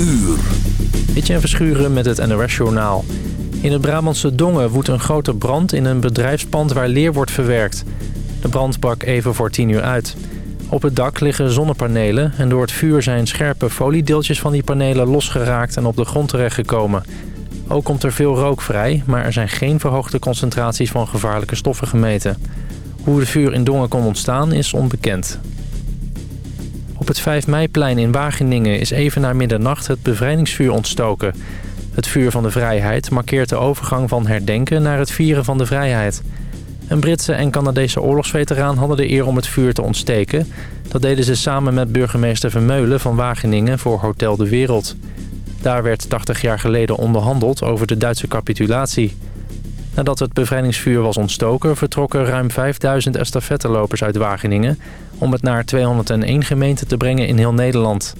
uur. Etienne Verschuren met het NOS-journaal. In het Brabantse Dongen woedt een grote brand in een bedrijfspand waar leer wordt verwerkt. De brand brak even voor 10 uur uit. Op het dak liggen zonnepanelen en door het vuur zijn scherpe foliedeeltjes van die panelen losgeraakt en op de grond terechtgekomen. Ook komt er veel rook vrij, maar er zijn geen verhoogde concentraties van gevaarlijke stoffen gemeten. Hoe het vuur in Dongen kon ontstaan is onbekend. Op het 5 meiplein in Wageningen is even na middernacht het bevrijdingsvuur ontstoken. Het vuur van de vrijheid markeert de overgang van herdenken naar het vieren van de vrijheid. Een Britse en Canadese oorlogsveteraan hadden de eer om het vuur te ontsteken. Dat deden ze samen met burgemeester Vermeulen van Wageningen voor Hotel de Wereld. Daar werd 80 jaar geleden onderhandeld over de Duitse capitulatie. Nadat het bevrijdingsvuur was ontstoken... vertrokken ruim 5000 estafettelopers uit Wageningen... om het naar 201 gemeenten te brengen in heel Nederland.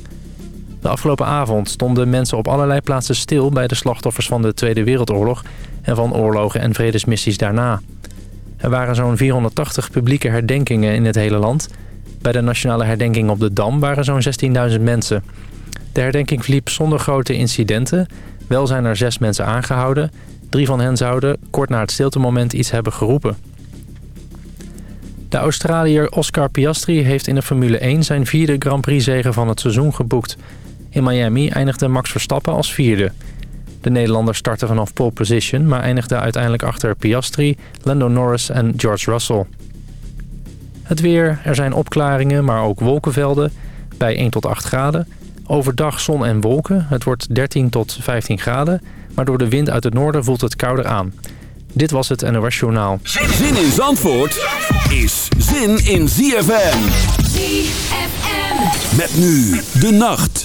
De afgelopen avond stonden mensen op allerlei plaatsen stil... bij de slachtoffers van de Tweede Wereldoorlog... en van oorlogen en vredesmissies daarna. Er waren zo'n 480 publieke herdenkingen in het hele land. Bij de nationale herdenking op de Dam waren zo'n 16.000 mensen. De herdenking verliep zonder grote incidenten. Wel zijn er zes mensen aangehouden... Drie van hen zouden kort na het stiltemoment iets hebben geroepen. De Australiër Oscar Piastri heeft in de Formule 1 zijn vierde Grand Prix-zege van het seizoen geboekt. In Miami eindigde Max Verstappen als vierde. De Nederlander startte vanaf pole position, maar eindigde uiteindelijk achter Piastri, Lando Norris en George Russell. Het weer, er zijn opklaringen, maar ook wolkenvelden, bij 1 tot 8 graden. Overdag zon en wolken, het wordt 13 tot 15 graden... maar door de wind uit het noorden voelt het kouder aan. Dit was het NOS Journaal. Zin in Zandvoort is zin in ZFM. ZFM. Met nu de nacht.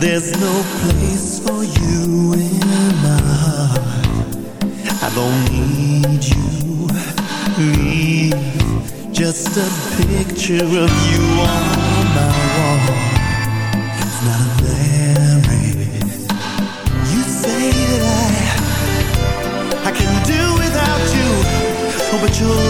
There's no place for you in my heart. I don't need you. Leave just a picture of you on my wall. It's not married You say that I I can do without you. Oh, but you're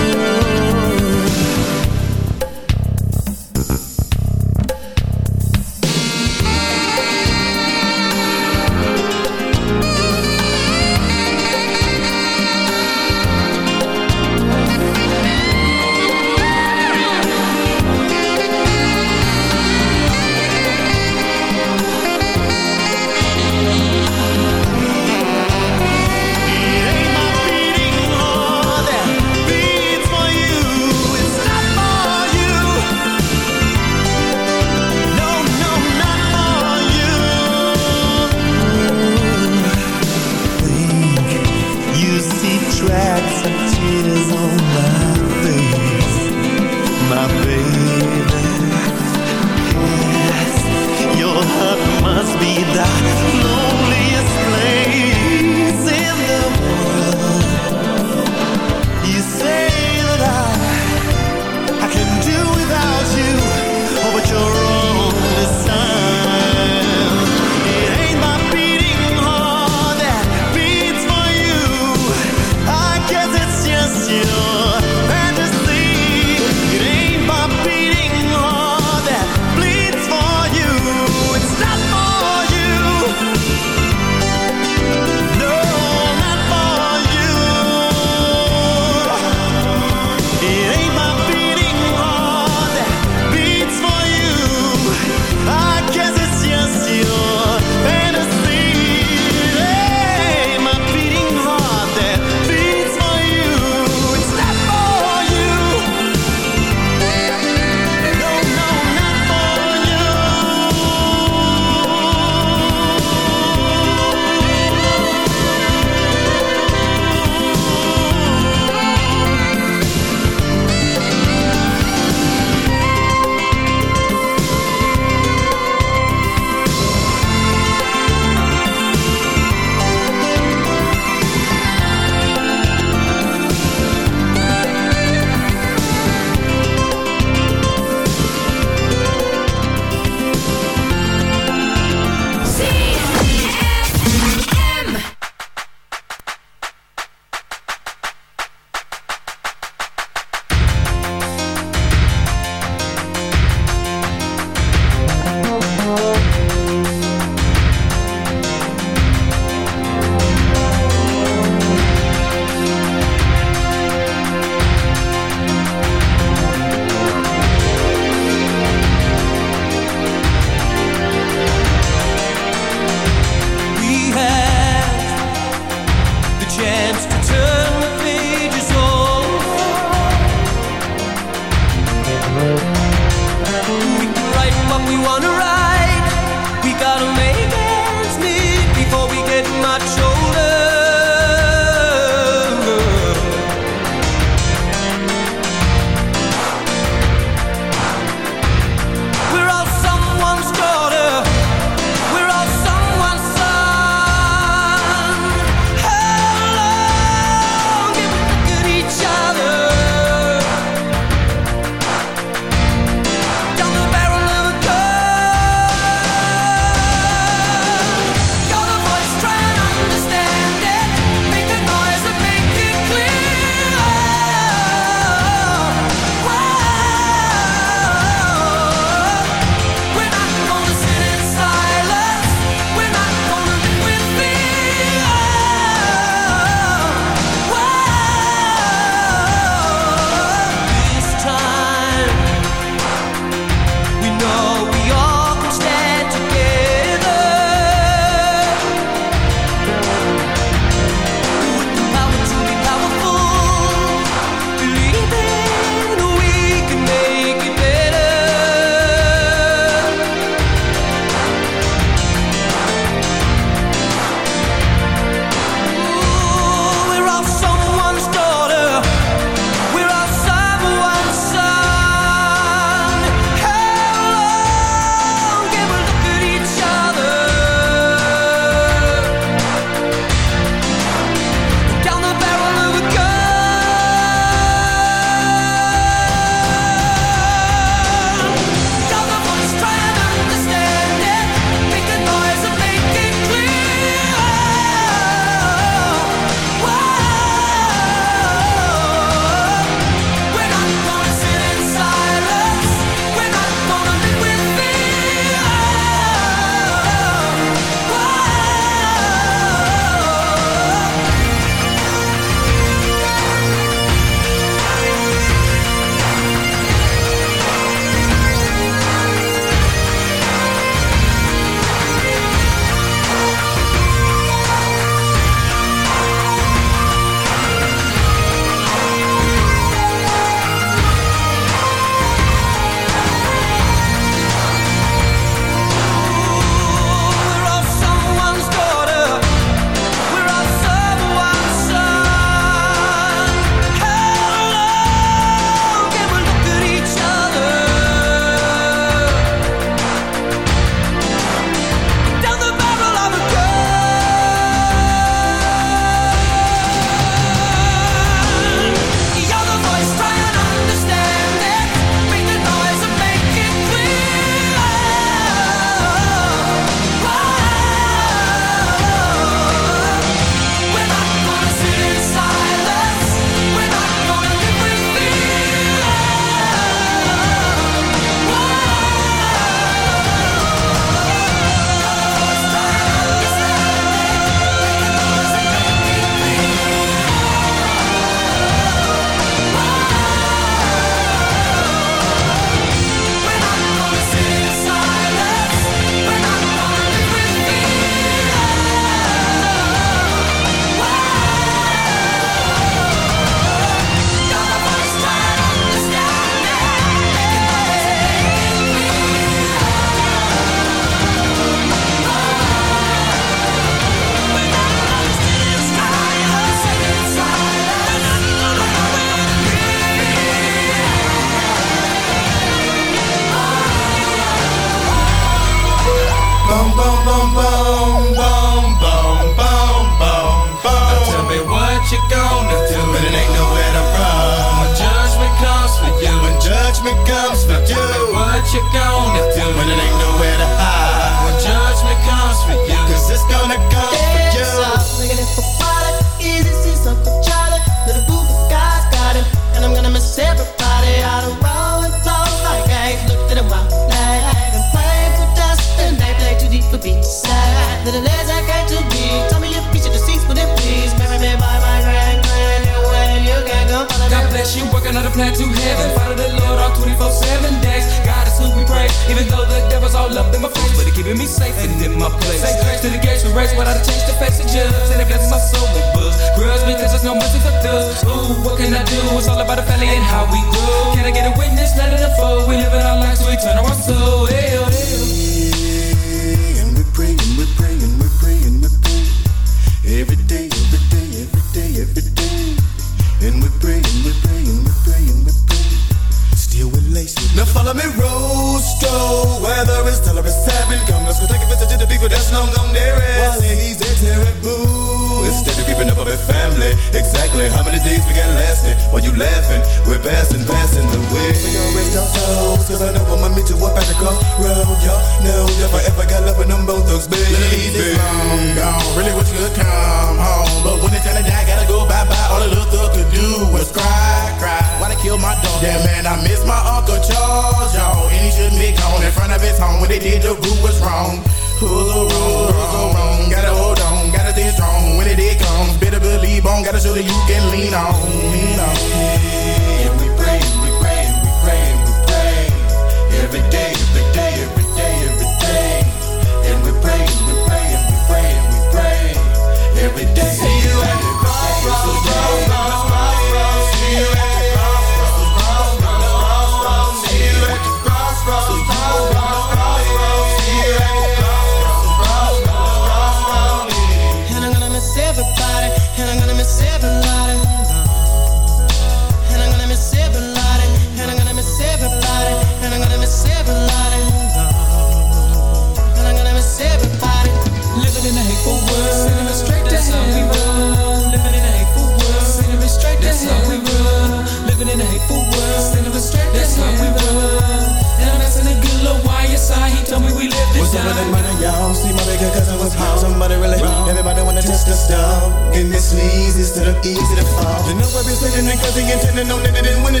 didn't know that they didn't wanna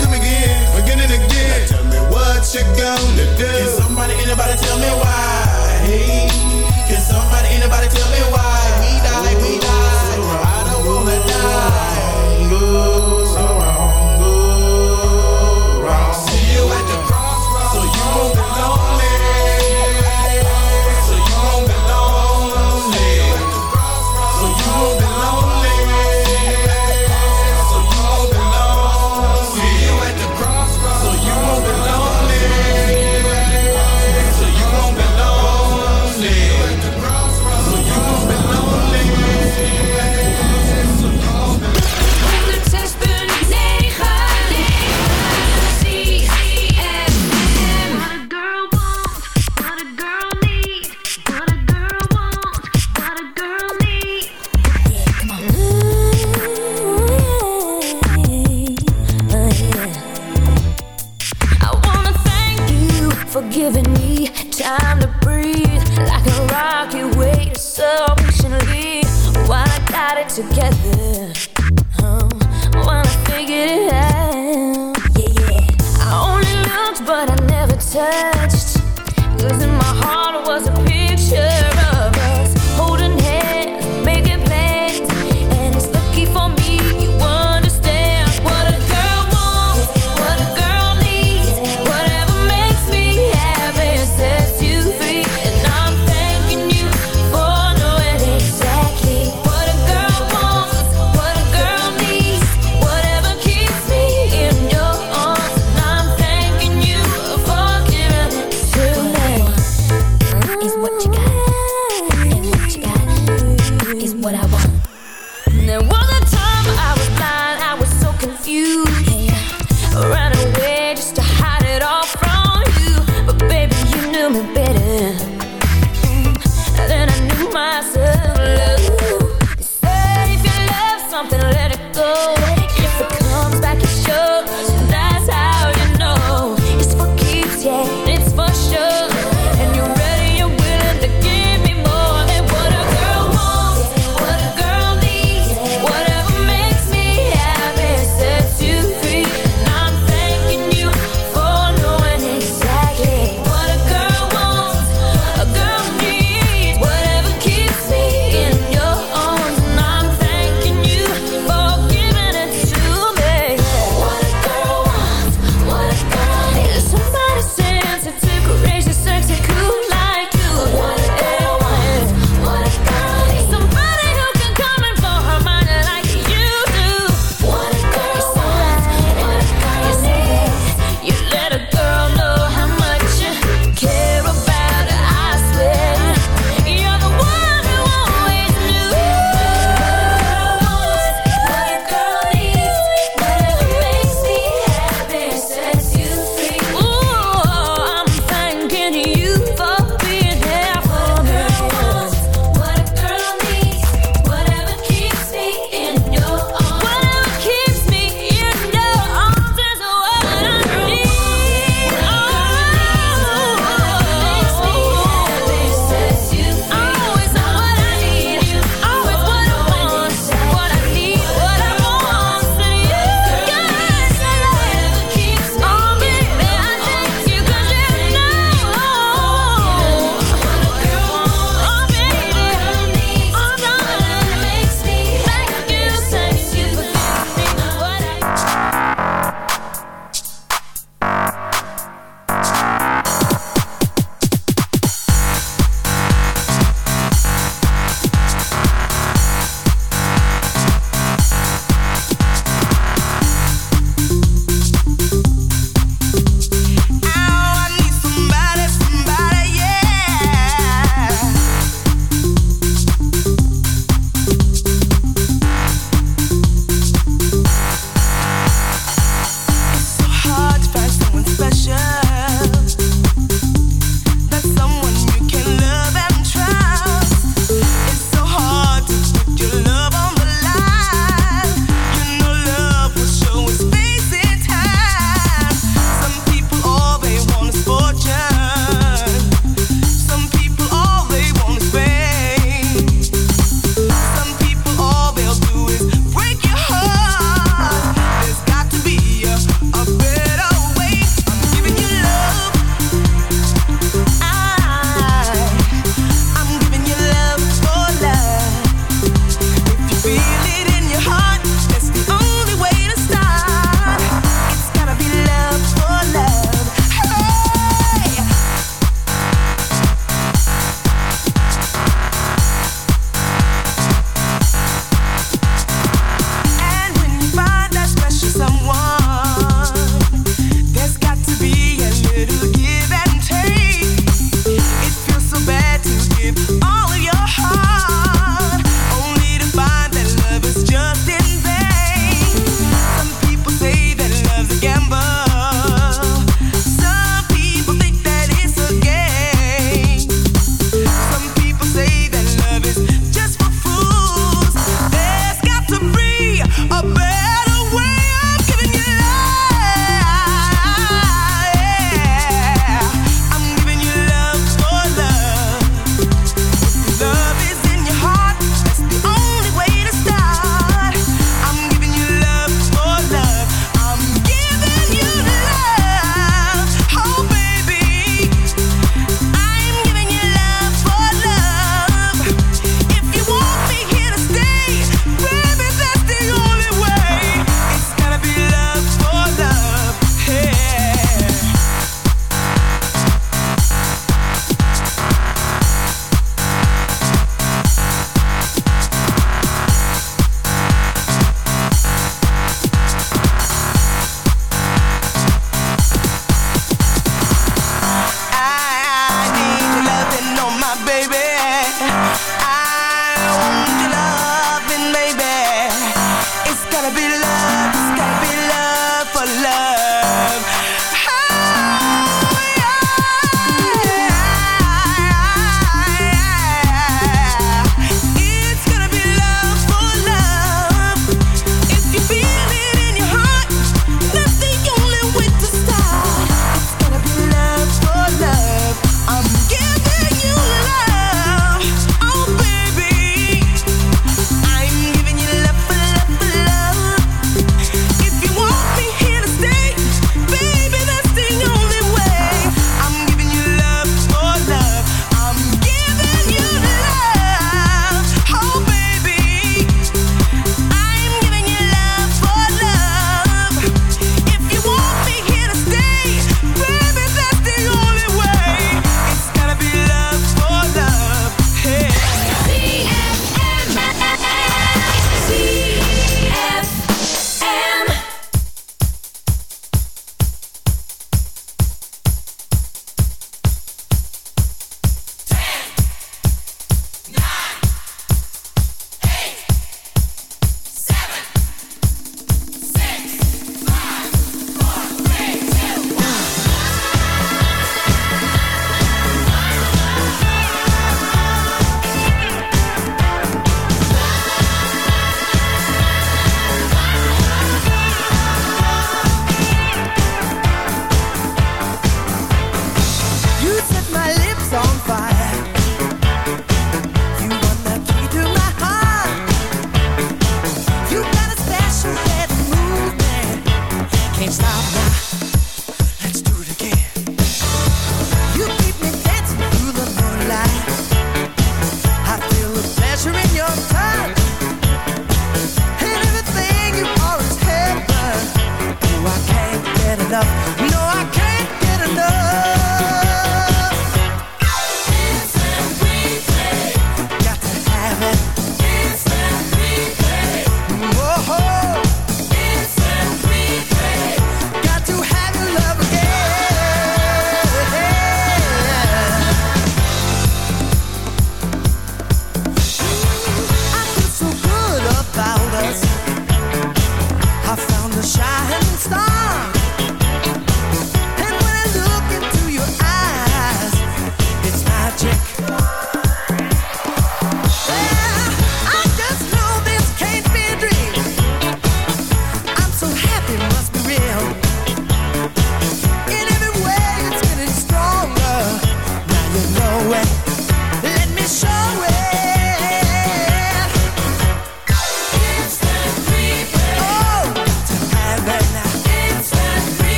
come again, again and again. Now tell me what you gonna do. Can somebody, anybody tell me why? Hey, can somebody, anybody tell me why? We die, we die. I don't wanna die. Ooh.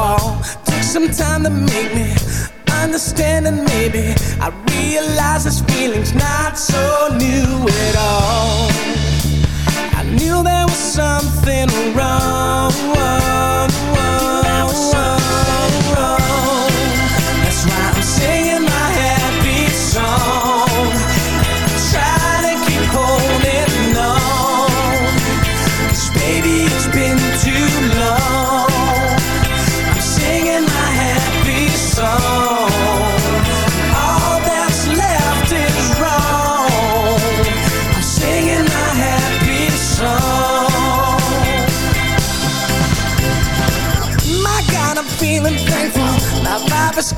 wall Took some time to make me understand And maybe I realized this feeling's not so new at all. I knew there was something wrong.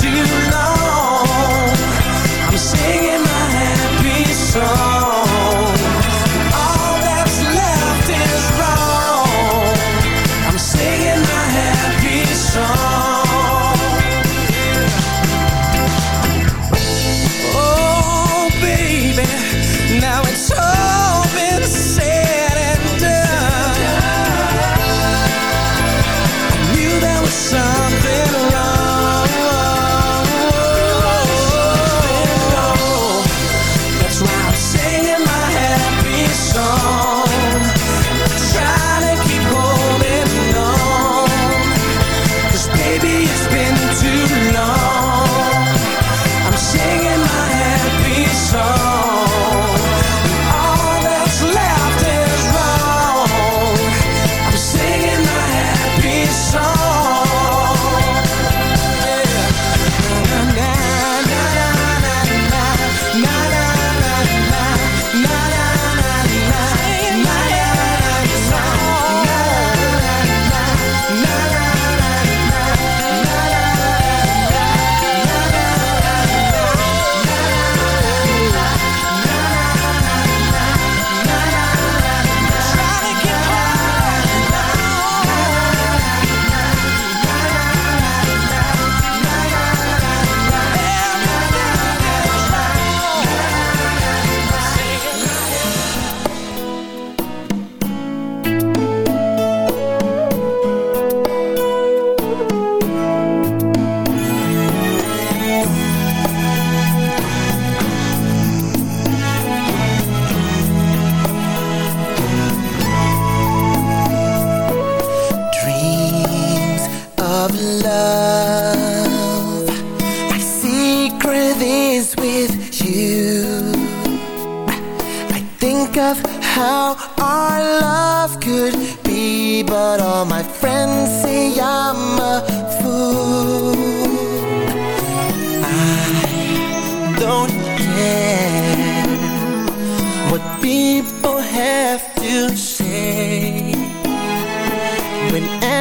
too long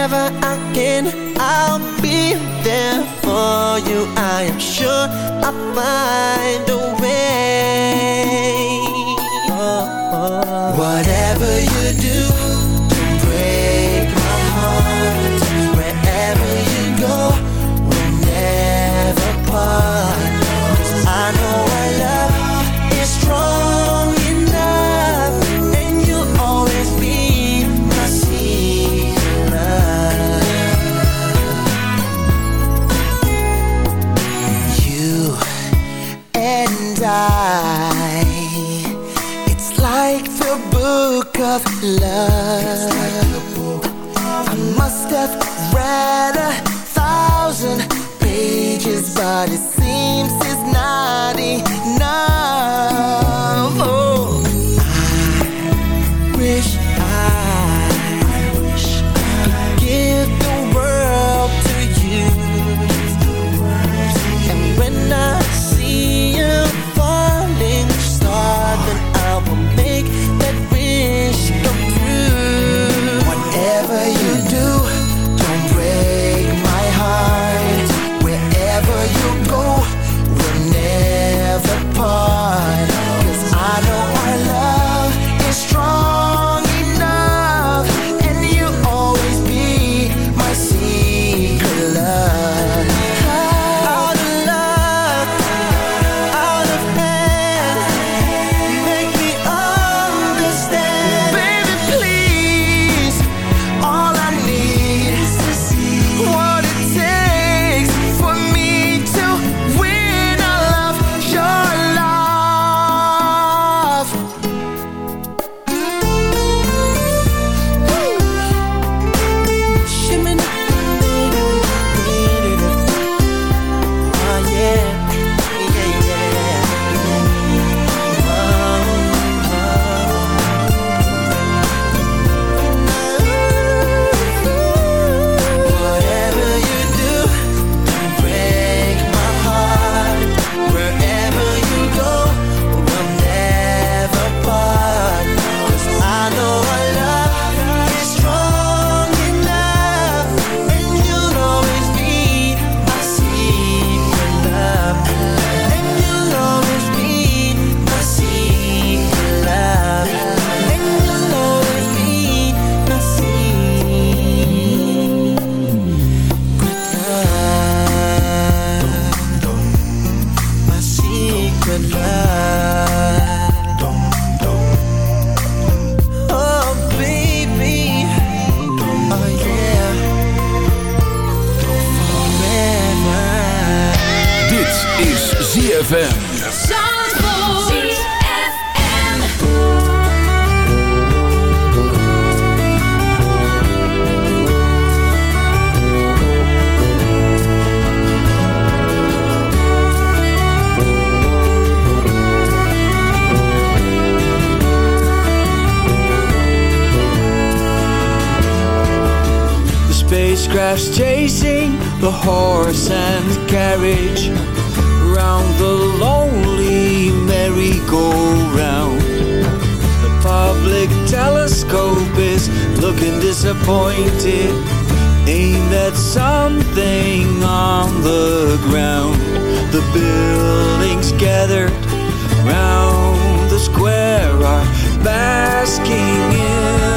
whenever I can I'll be there for you. I am sure I'll find a way. Disappointed, aimed at something on the ground. The buildings gathered round the square are basking in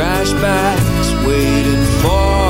Trash bag's waiting for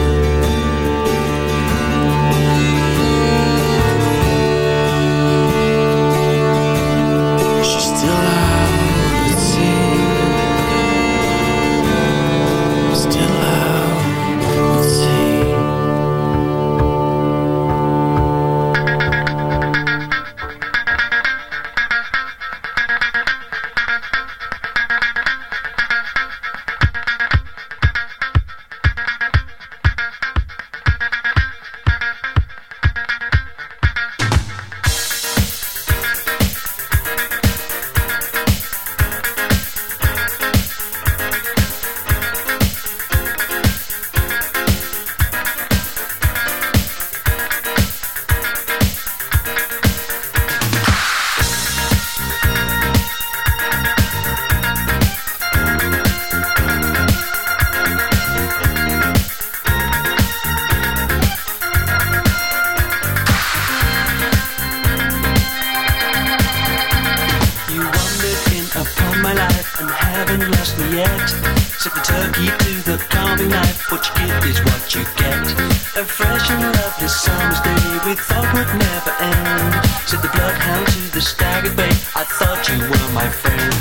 Summer's day we thought would never end. Said the bloodhound to the staggered bay. I thought you were my friend.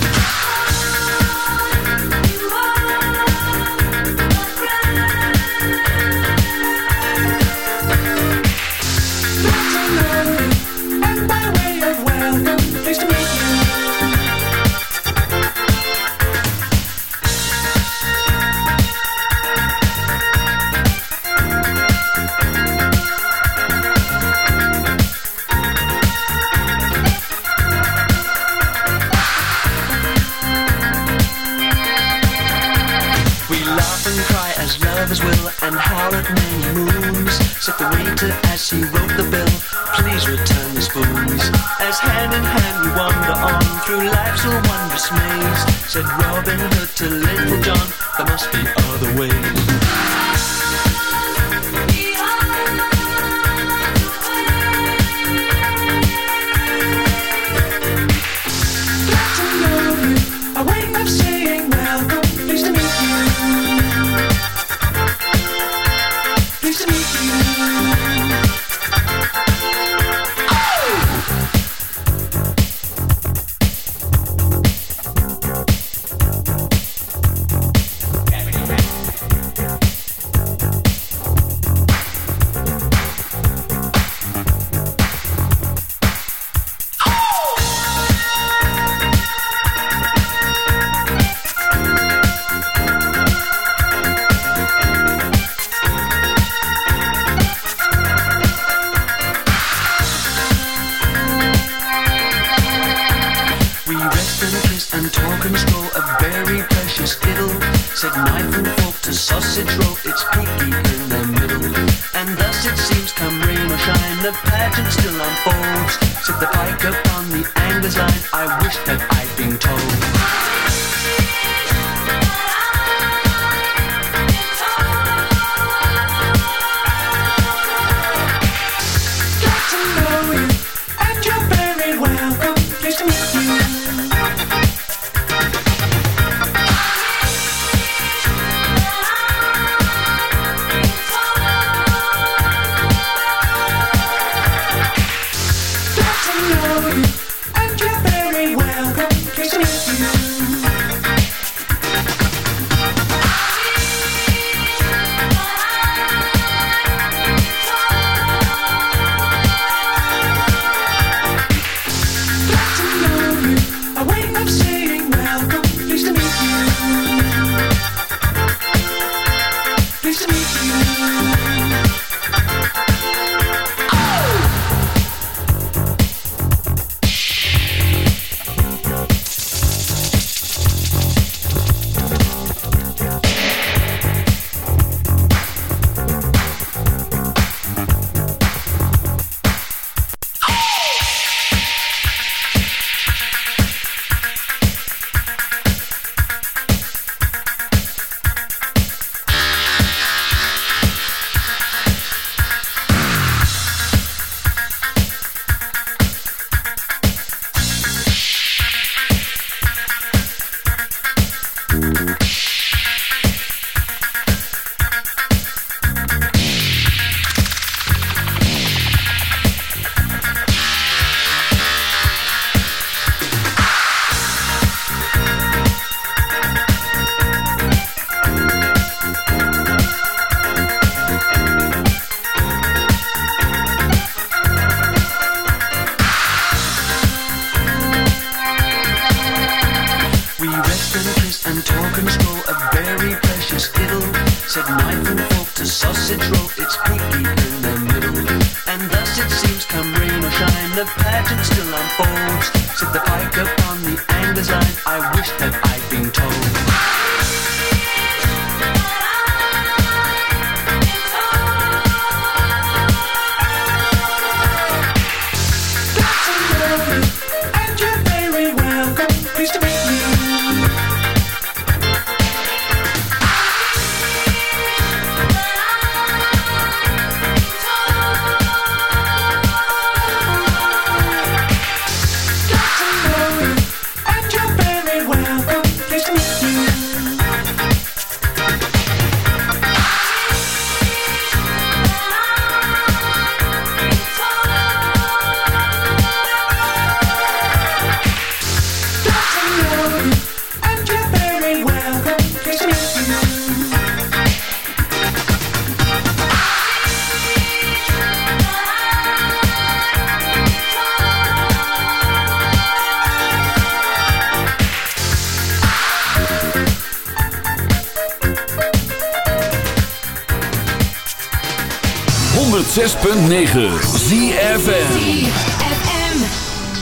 106.9 ZFM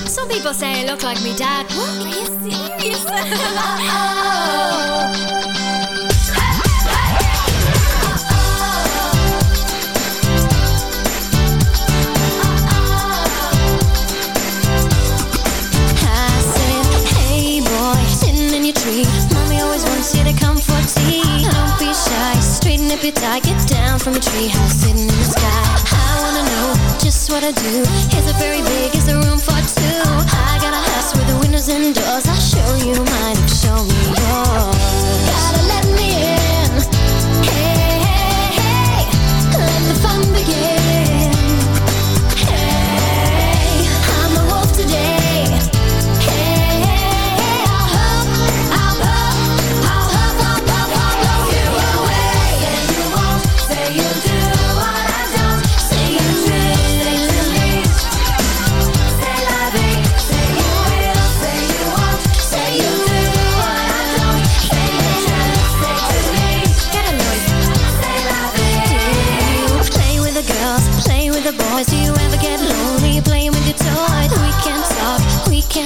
Some people say I look like me dad What? Are you serious? oh. Mommy always wants you to come for tea Don't be shy, straighten up your tie, get down from a treehouse sitting in the sky. I wanna know just what I do. Is it very big? Is there room for two? I got a house with windows and doors. I'll show you mine, show me yours.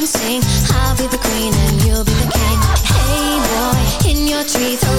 and sing. I'll be the queen and you'll be the king. Hey boy, in your tree.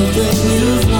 something you've